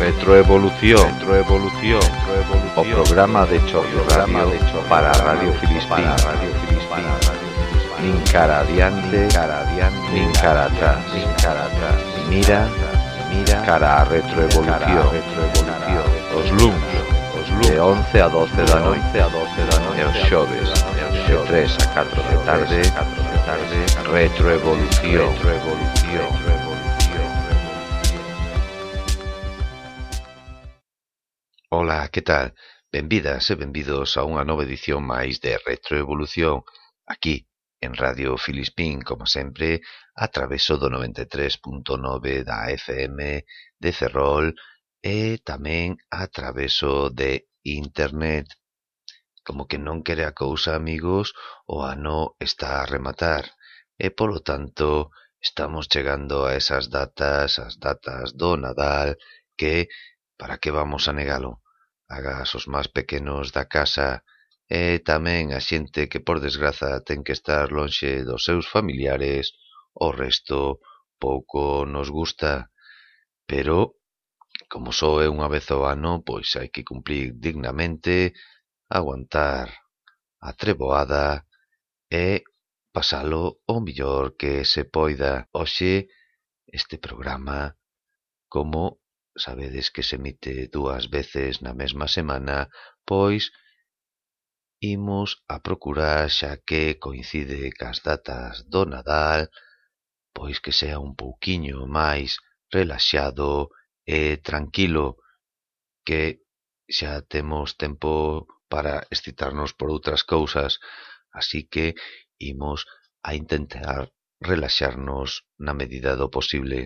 Retroevolución, retroevolución, o programa de choque programa de choque para Radio Filispín, Radio Filispín, nin cara adiante, cara adiante, nin cara atrás, nin cara atrás. Mira, mira cara a retroevolución, retroevolución. Os de 11 a 12 da noite a 12 da noite e os xoves de 3 a 4 de tarde. Tarde. Retroevolución. Retroevolución. Ola, que tal? Benvidas e benvidos a unha nova edición máis de Retroevolución aquí en Radio Filispín, como sempre, a traveso do 93.9 da FM de Ferrol e tamén a traveso de Internet. Como que non quere a cousa, amigos, o ano está a rematar e, polo tanto, estamos chegando a esas datas, as datas do Nadal, que, para que vamos a negalo? Agas os máis pequenos da casa e tamén a xente que, por desgraza, ten que estar lonxe dos seus familiares, o resto pouco nos gusta. Pero Como só é unha vez ao ano, pois hai que cumprir dignamente, aguantar a treboada e pasalo o millor que se poida. Hoxe este programa, como sabedes que se emite dúas veces na mesma semana, pois imos a procurar xa que coincide cas datas do Nadal, pois que sea un pouquiño máis relaxado E tranquilo, que xa temos tempo para excitarnos por outras cousas, así que imos a intentar relaxarnos na medida do posible.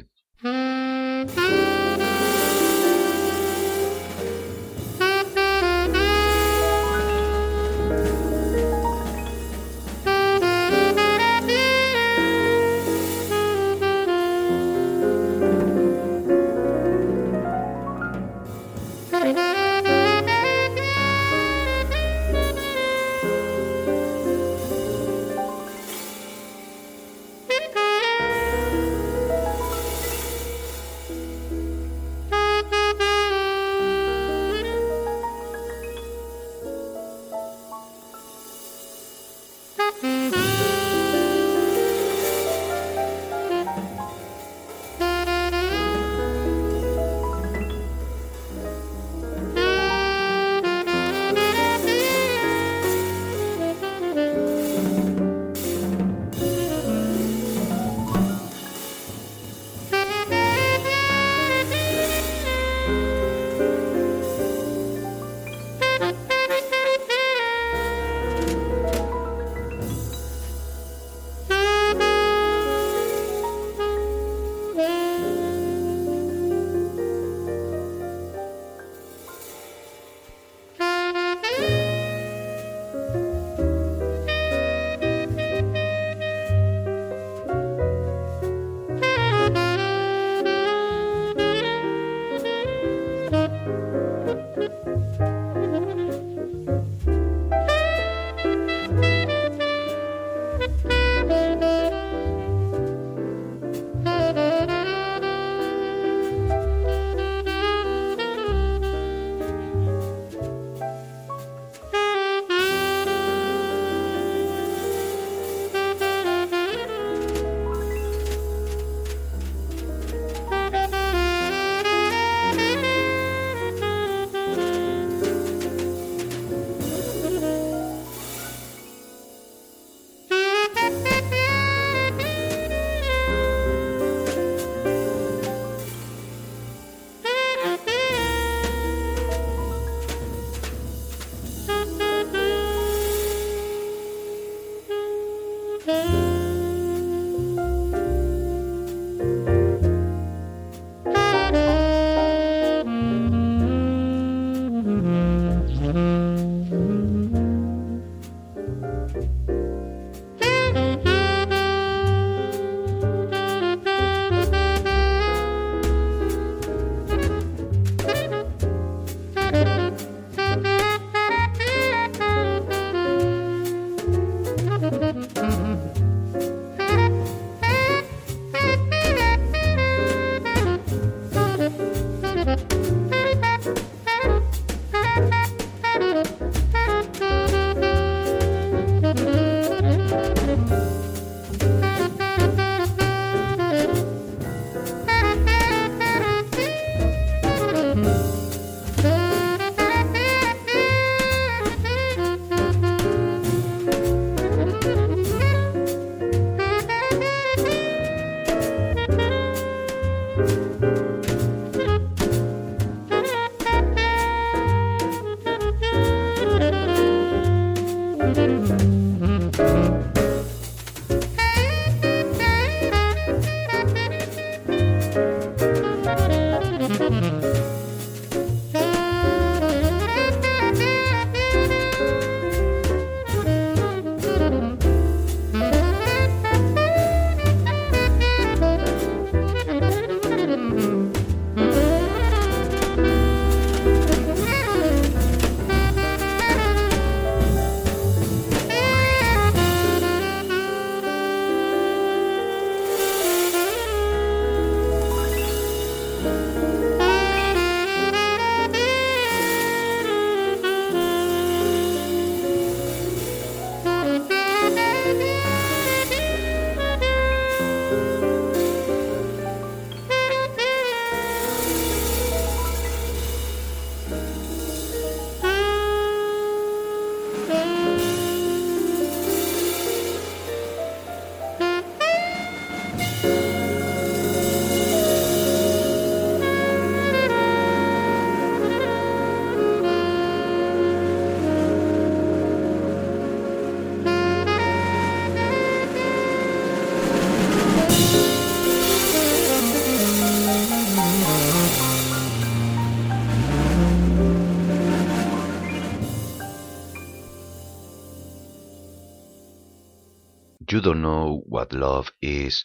don't Know What Love Is,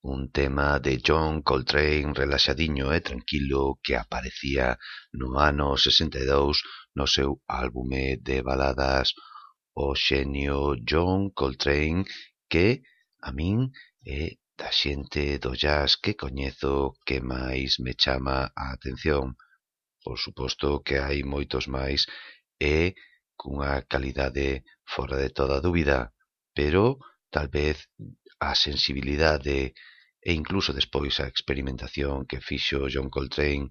un tema de John Coltrane relaxadiño e eh, tranquilo que aparecía no ano 62 no seu álbume de baladas o xenio John Coltrane que, a min, é da xente do jazz que coñezo que máis me chama a atención. Por suposto que hai moitos máis e cunha calidade fora de toda dúbida, pero talvez a sensibilidade e incluso despois a experimentación que fixo John Coltrane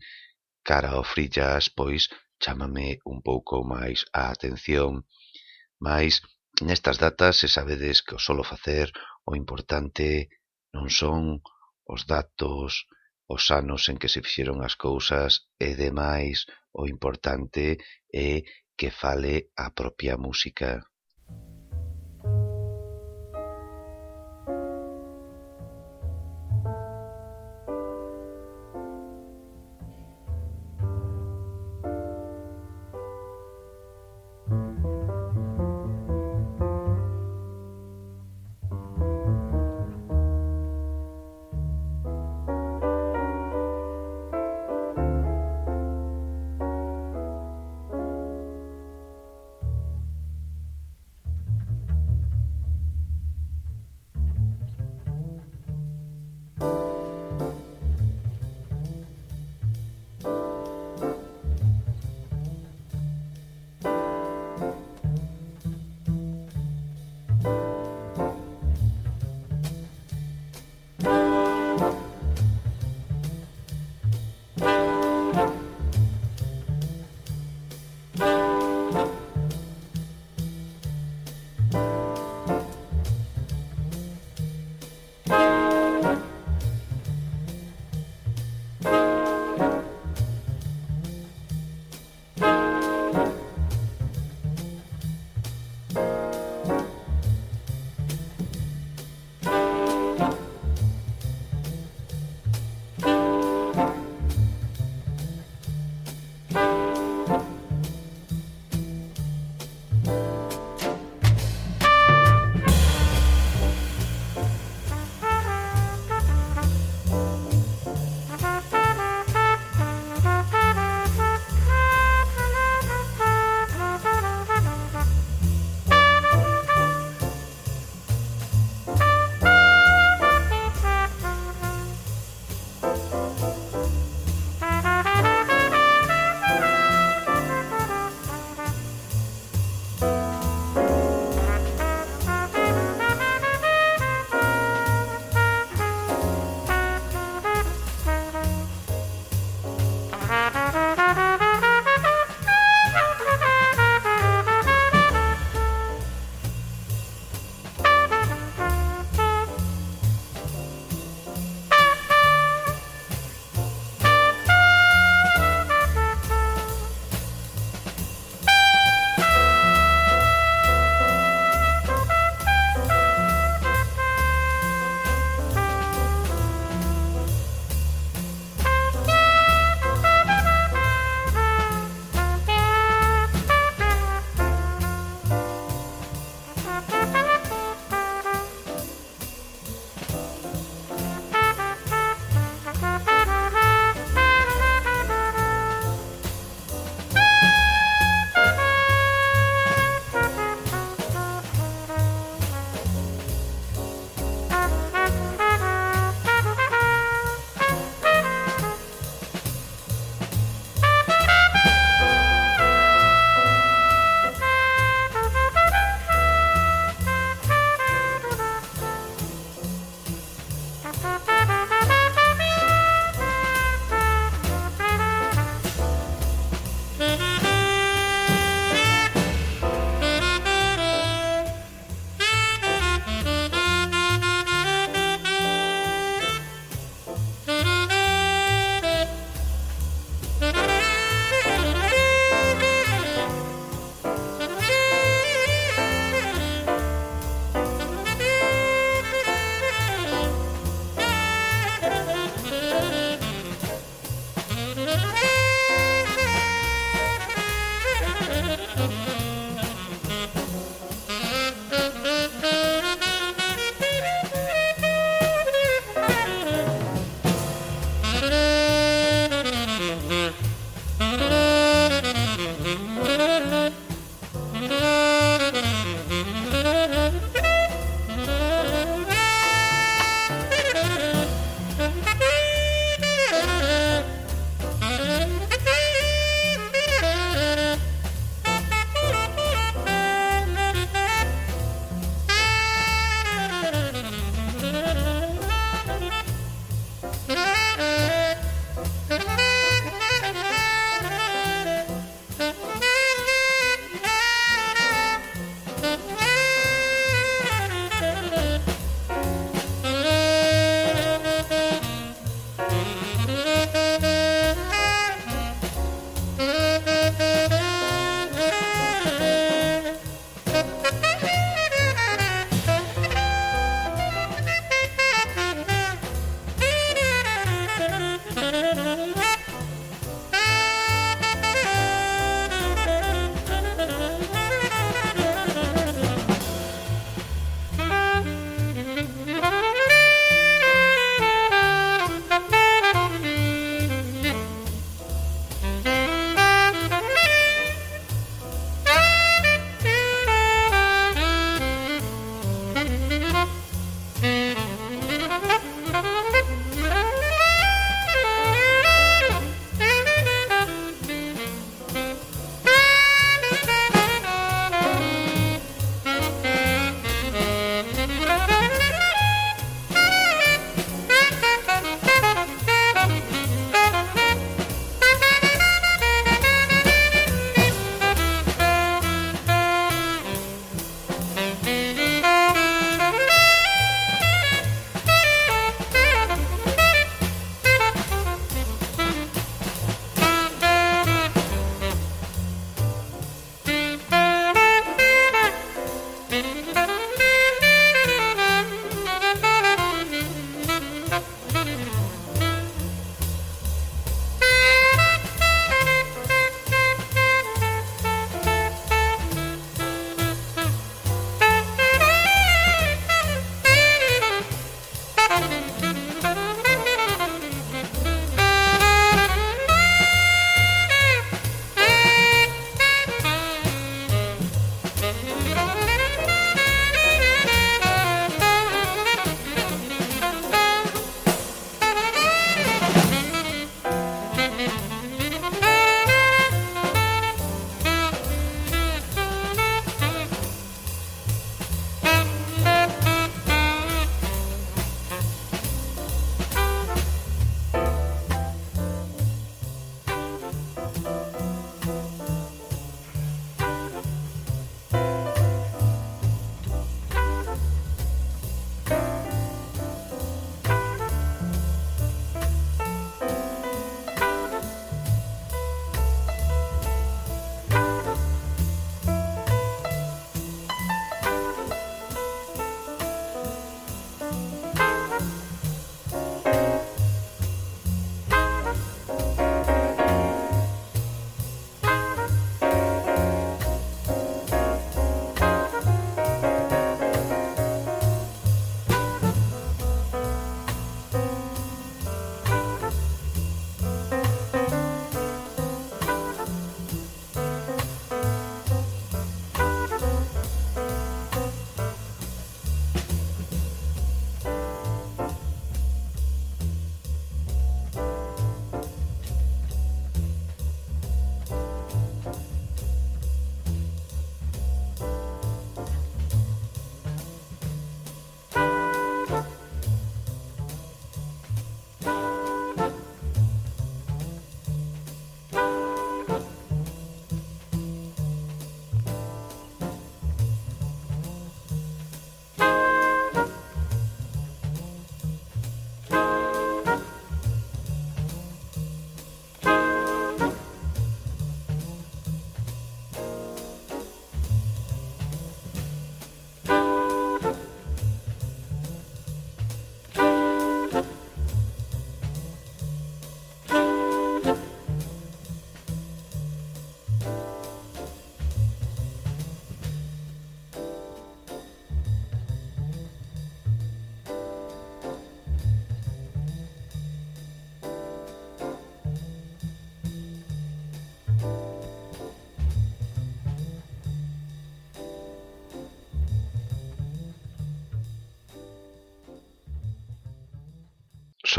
cara ao free jazz pois chámame un pouco máis a atención, mais nestas datas se sabedes que o solo facer o importante non son os datos, os anos en que se fixeron as cousas e demais, o importante é que fale a propia música.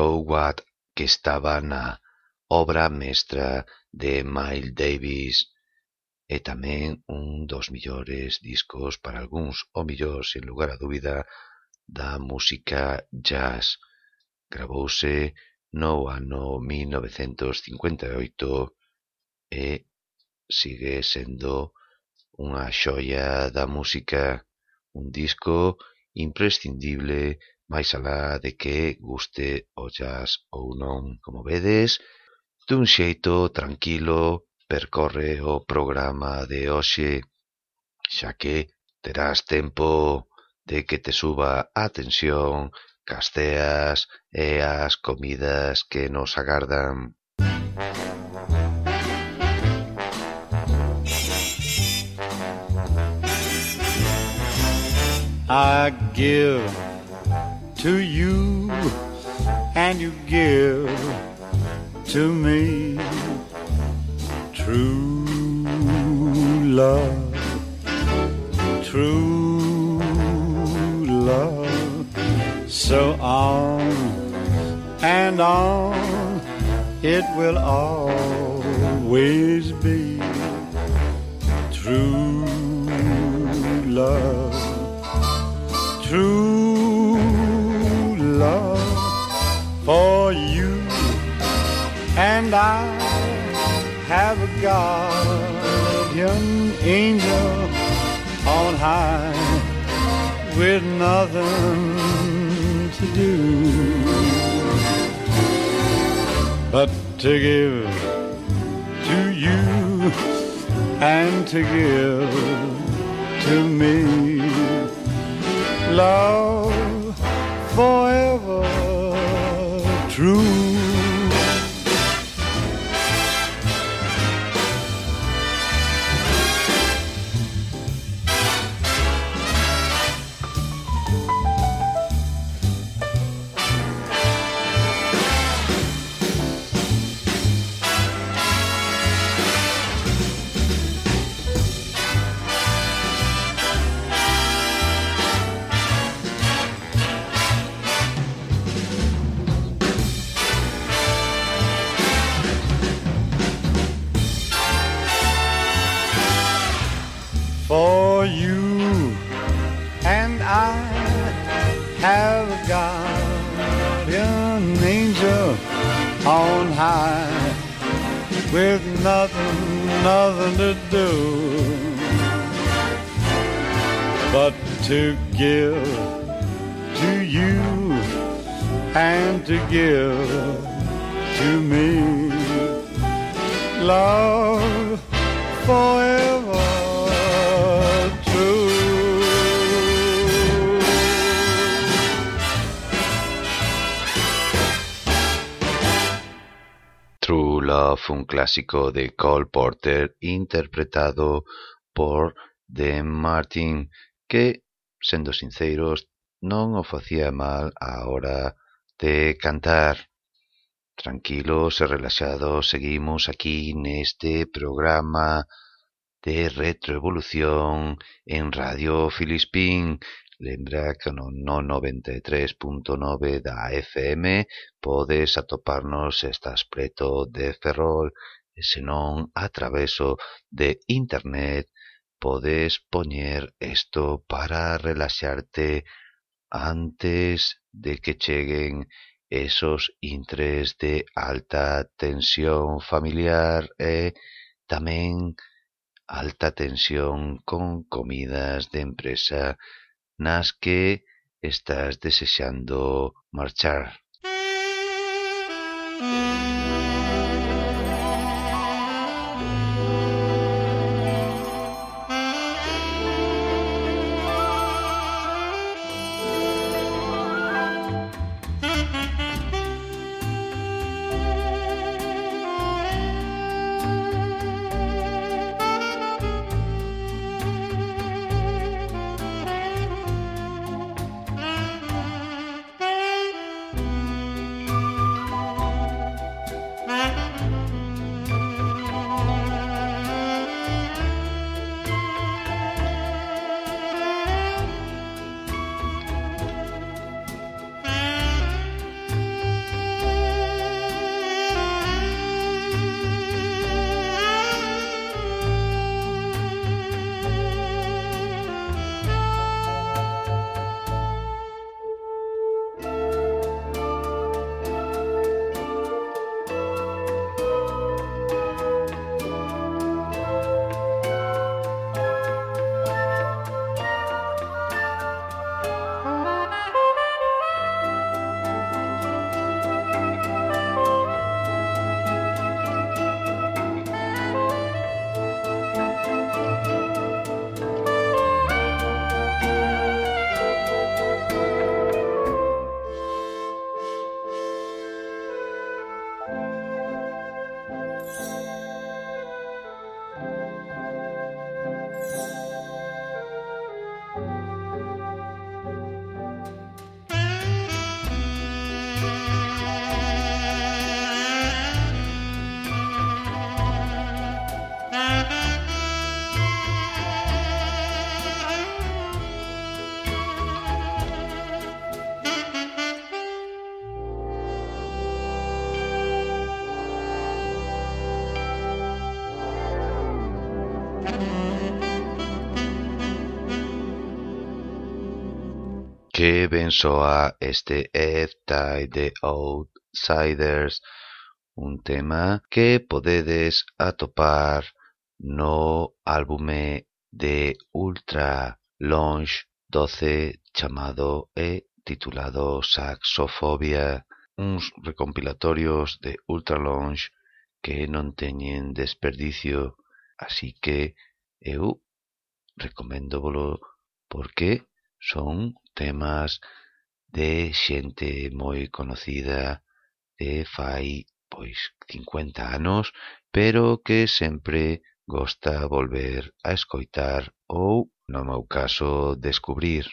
Sowat que estaba na obra mestra de Miles Davis e tamén un dos millores discos para algúns, o millor, sen lugar a dúbida, da música jazz. Gravouse no ano 1958 e sigue sendo unha xoia da música, un disco imprescindible máis alá de que guste ollas ou non, como vedes, dun xeito tranquilo percorre o programa de hoxe, xa que terás tempo de que te suba a tensión cas ceas e as comidas que nos agardan. I give to you and you give to me true love true love. So on and on it will always be true love true and I have a guardian angel on high with nothing to do but to give to you and to give to me. Love forever true un clásico de Cole Porter interpretado por Dean Martin que, sendo sinceros, non o facía mal á hora de cantar. Tranquilos e relaxados, seguimos aquí neste programa de retroevolución en Radio Filispín Lembra que no 93.9 da FM podes atoparnos se estás preto de Ferrol e senón a traveso de internet podes poñer isto para relaxarte antes de que cheguen esos intres de alta tensión familiar e tamén alta tensión con comidas de empresa nas que estás desexando marchar. Que ben soa este Eftai de Outsiders, un tema que podedes atopar no álbume de Ultra Lounge 12 chamado e titulado Saxofobia, uns recompilatorios de Ultra Lounge que non teñen desperdicio, así que eu recomendo volo porque son temas de xente moi conocida de fai, pois, 50 anos, pero que sempre gosta volver a escoitar ou, no meu caso, descubrir.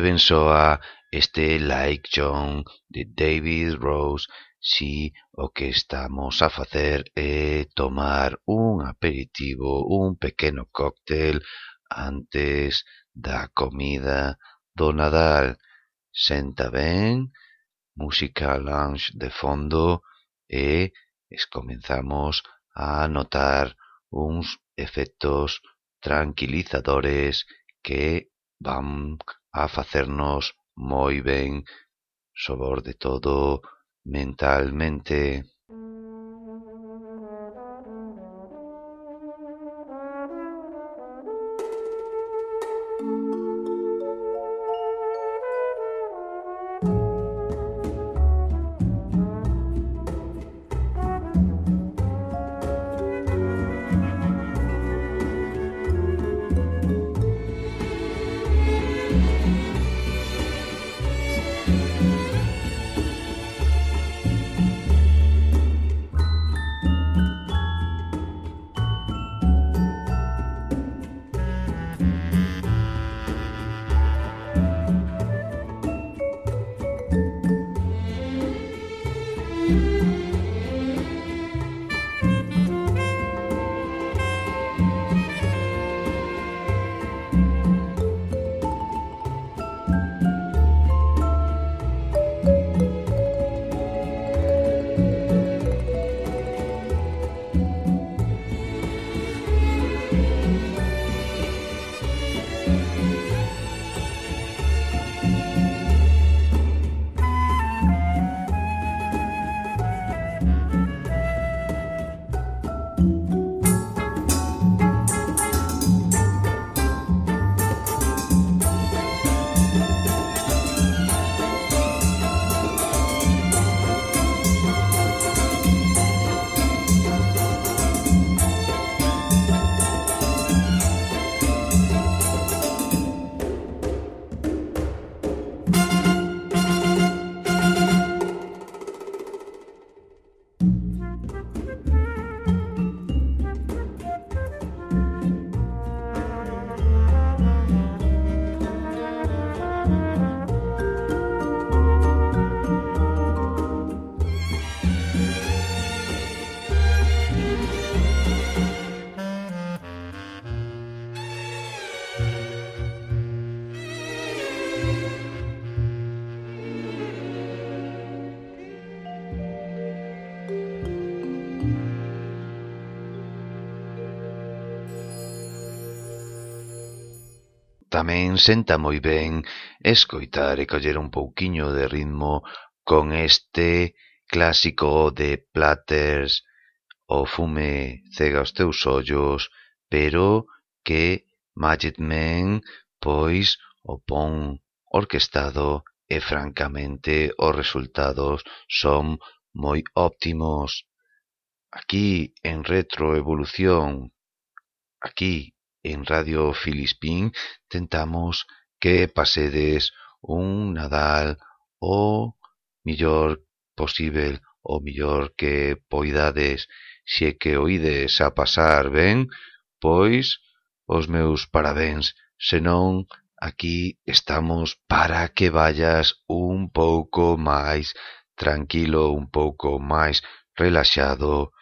Even soa este Like John de David Rose si o que estamos a facer é tomar un aperitivo, un pequeno cóctel antes da comida do Nadal. Senta ben, música lounge de fondo e es comenzamos a notar uns efectos tranquilizadores que van a facernos moi ben, sobor de todo mentalmente. Tamén senta moi ben escoitar e coller un pouquiño de ritmo con este clásico de Platters O fume cega os teus ollos, pero que Magic Man pois o pon orquestado e francamente os resultados son moi óptimos. Aquí en retroevolución, aquí en Radio Filispín tentamos que pasedes un Nadal o millor posíbel o millor que poidades. Se que oides a pasar ben, pois os meus parabéns, senón aquí estamos para que vayas un pouco máis tranquilo, un pouco máis relaxado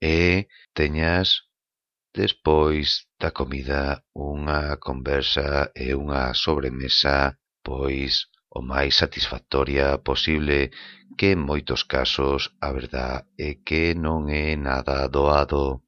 e teñas Despois da comida unha conversa e unha sobremesa, pois, o máis satisfactoria posible, que en moitos casos a verdad é que non é nada doado.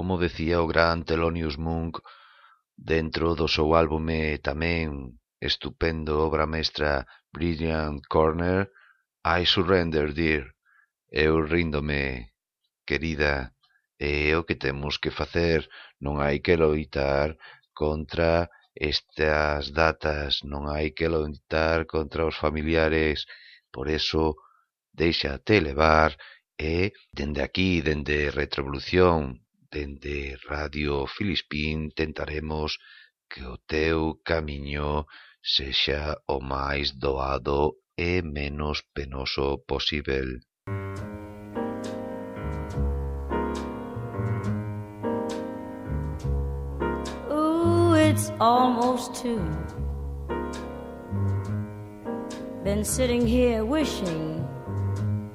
como dicía o gran Thelonious Monk dentro do seu álbume tamén estupendo obra mestra Brilliant Corner, I Surrender Dear, eu ríndome, querida, e é o que temos que facer, non hai que loitar contra estas datas, non hai que loitar contra os familiares, por eso deixate levar e dende aquí, dende Retrovolución, dende Radio Filispín tentaremos que o teu camiño sexa o máis doado e menos penoso posíbel. Ooh, it's almost two. Been sitting here wishing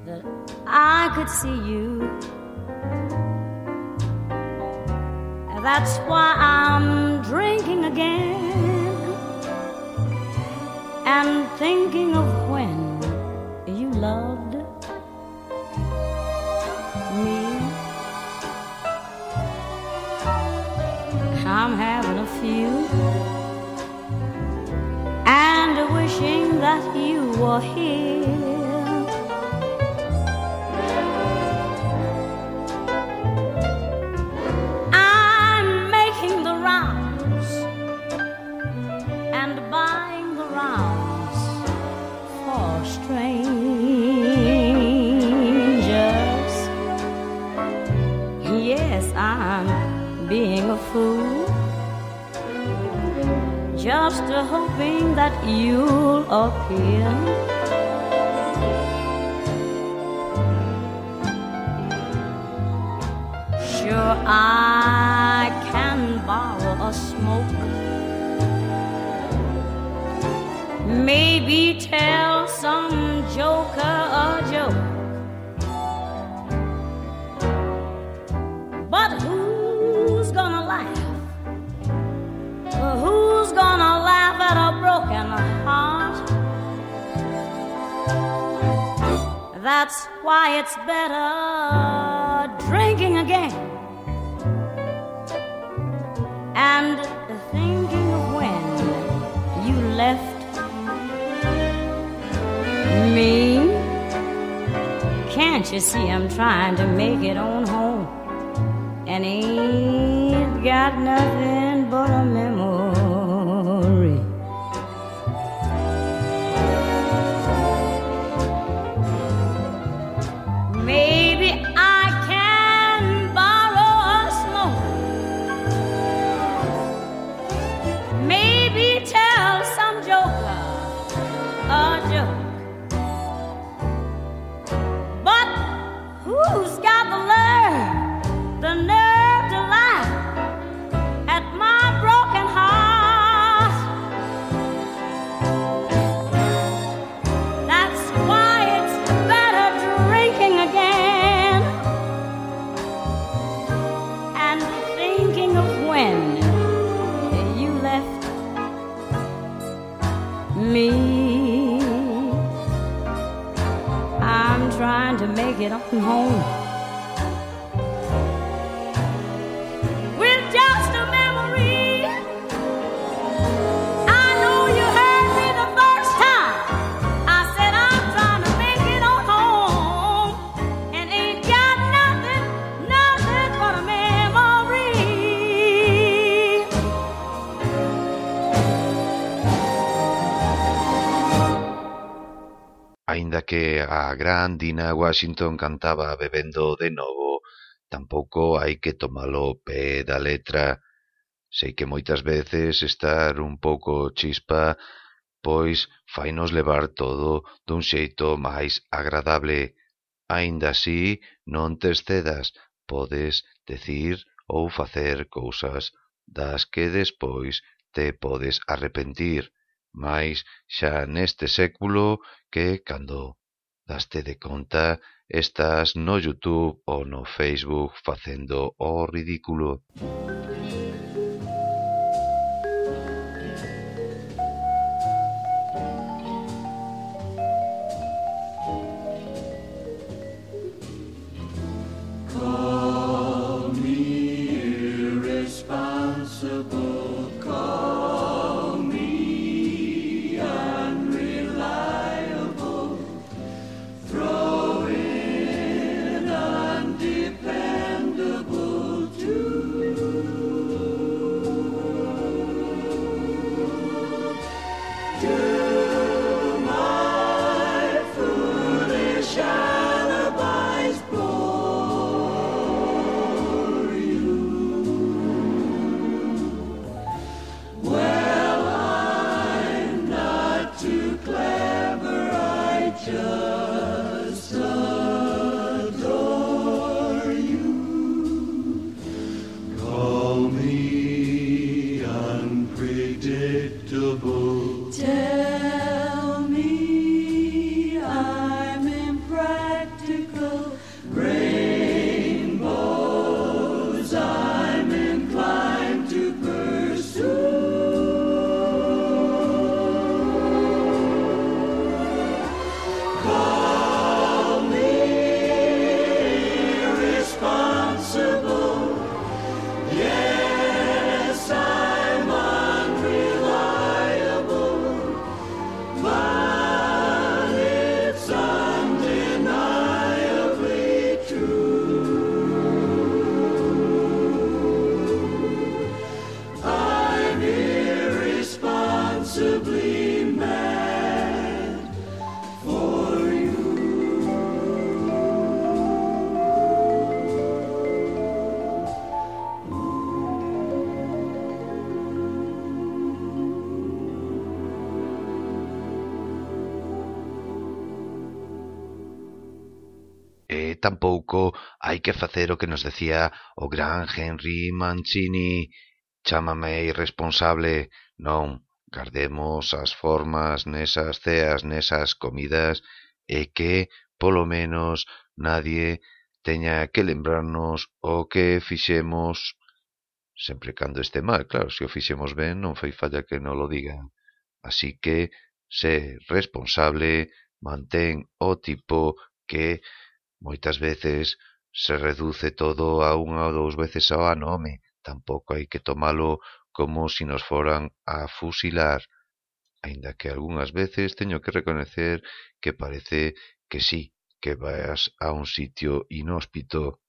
that I could see you. That's why I'm drinking again and thinking of when you loved me. I'm having a few and wishing that you were here. Just hoping that you'll appear. Sure, I can borrow a smoke. Maybe tell some That's why it's better drinking again and thinking of when you left me. Can't you see I'm trying to make it on home and ain't got nothing but a vậy đâu không que a gran Dina Washington cantaba bebendo de novo, tampouco hai que tomalo pé da letra. Sei que moitas veces estar un pouco chispa pois fainos levar todo dun xeito máis agradable. Aínda así, non te excedas, podes decir ou facer cousas das que despois te podes arrepentir. Mais xa neste século que cando daste de conta estás no YouTube ou no Facebook facendo o ridículo. tampouco hai que facer o que nos decía o gran Henry Mancini. Chámame irresponsable. Non, gardemos as formas nesas ceas, nesas comidas, e que, polo menos, nadie teña que lembrarnos o que fixemos sempre cando este mal, claro, se o fixemos ben non foi falla que non lo digan. Así que, sé responsable, mantén o tipo que Moitas veces se reduce todo a unha ou dous veces ao ano, home, tampouco hai que tomalo como si nos foran a fusilar, aínda que algunhas veces teño que recoñecer que parece que si, que vas a un sitio inhóspito.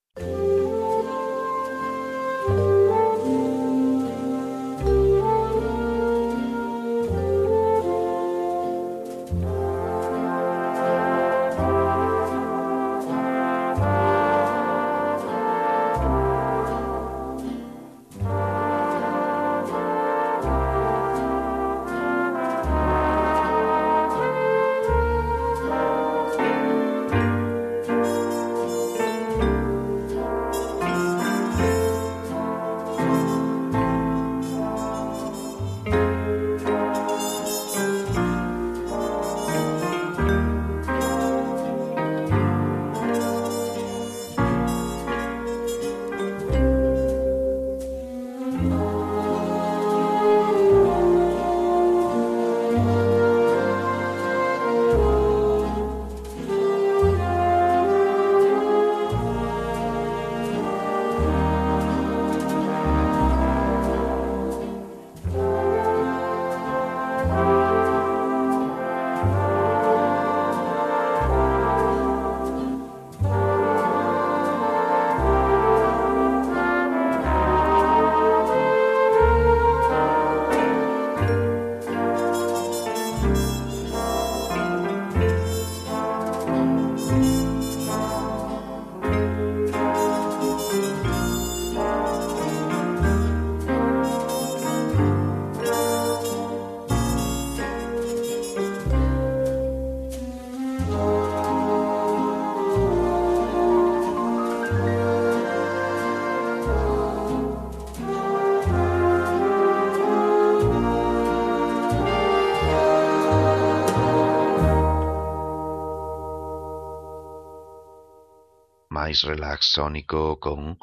máis relax sónico con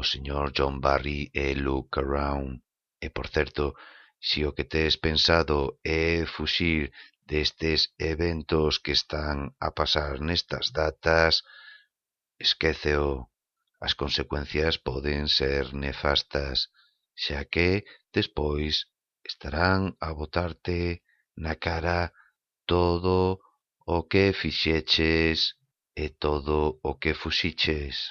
o señor John Barry e Look Around. E, por certo, se o que tes pensado é fuxir destes eventos que están a pasar nestas datas, esquéceo. As consecuencias poden ser nefastas, xa que despois estarán a botarte na cara todo o que fixeches E todo o que fuxiches.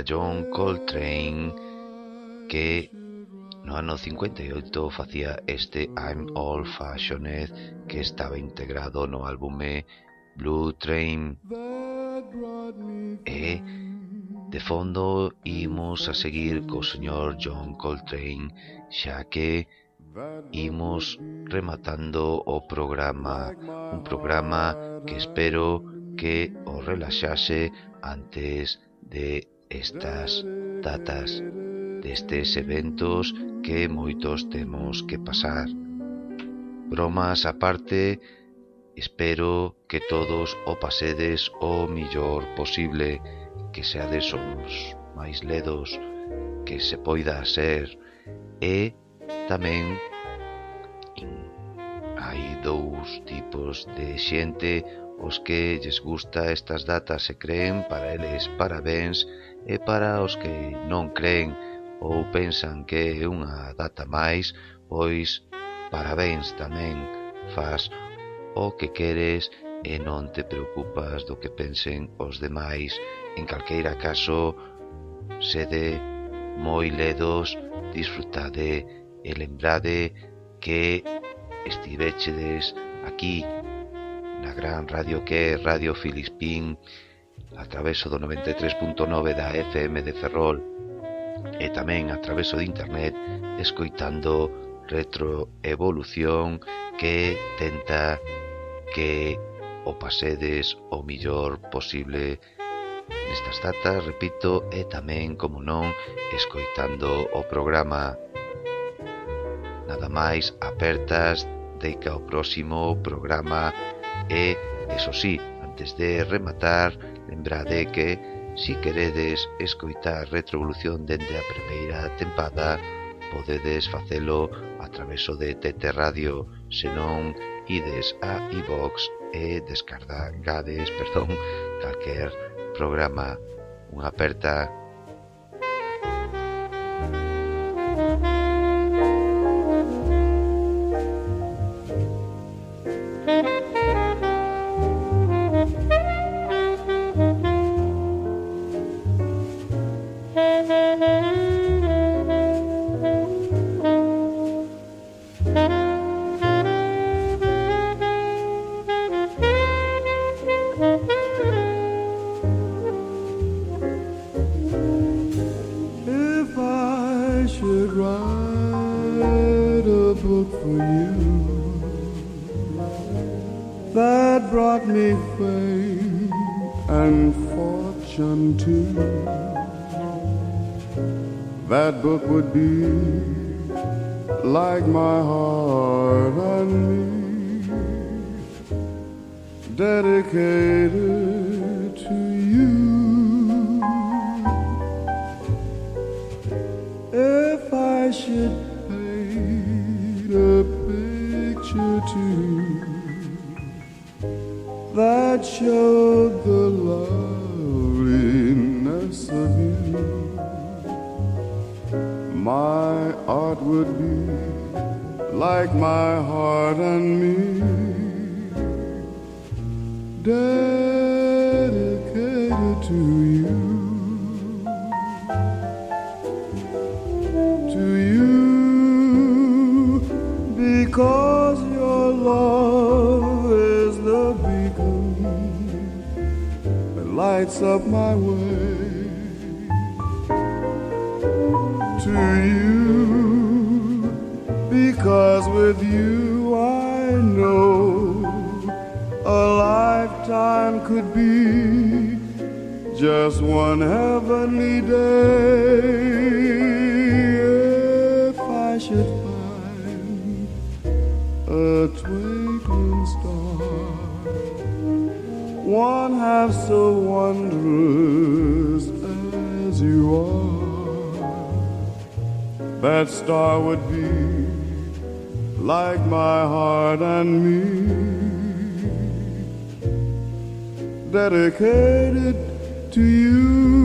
era John Coltrane que no ano 58 facía este I'm All Fashioned que estaba integrado no álbume Blue Train. E de fondo imos a seguir co señor John Coltrane xa que imos rematando o programa un programa que espero que o relaxase antes de estas datas destes eventos que moitos temos que pasar. Bromas aparte, espero que todos o pasedes o millor posible, que seades os máis ledos que se poida ser e tamén hai dous tipos de xente os que lles gusta estas datas e creen para eles parabéns e para os que non creen ou pensan que é unha data máis, pois parabéns tamén, faz o que queres e non te preocupas do que pensen os demais. En calqueira caso, sede moi ledos, disfrutade e lembrade que estivechedes aquí na gran radio que é Radio Filispín a traveso do 93.9 da FM de Ferrol e tamén a traveso de internet escoitando retroevolución que tenta que o pasedes o millor posible nestas datas, repito, e tamén, como non, escoitando o programa. Nada máis, apertas, deica o próximo programa e, eso sí, antes de rematar, Lembrade que, si queredes escoitar Retrovolución dende a primeira tempada, podedes facelo a traveso de TT Radio, senón ides a iVox e descargades, perdón, calquer programa. Unha aperta like my heart and me. Dedicated to you. To you. Because your love is the beacon that lights up my way. To you because with you I know a lifetime could be just one heavenly day if I should find a twinkling star, one half so wondrous as you are. That star would be like my heart and me, dedicated to you.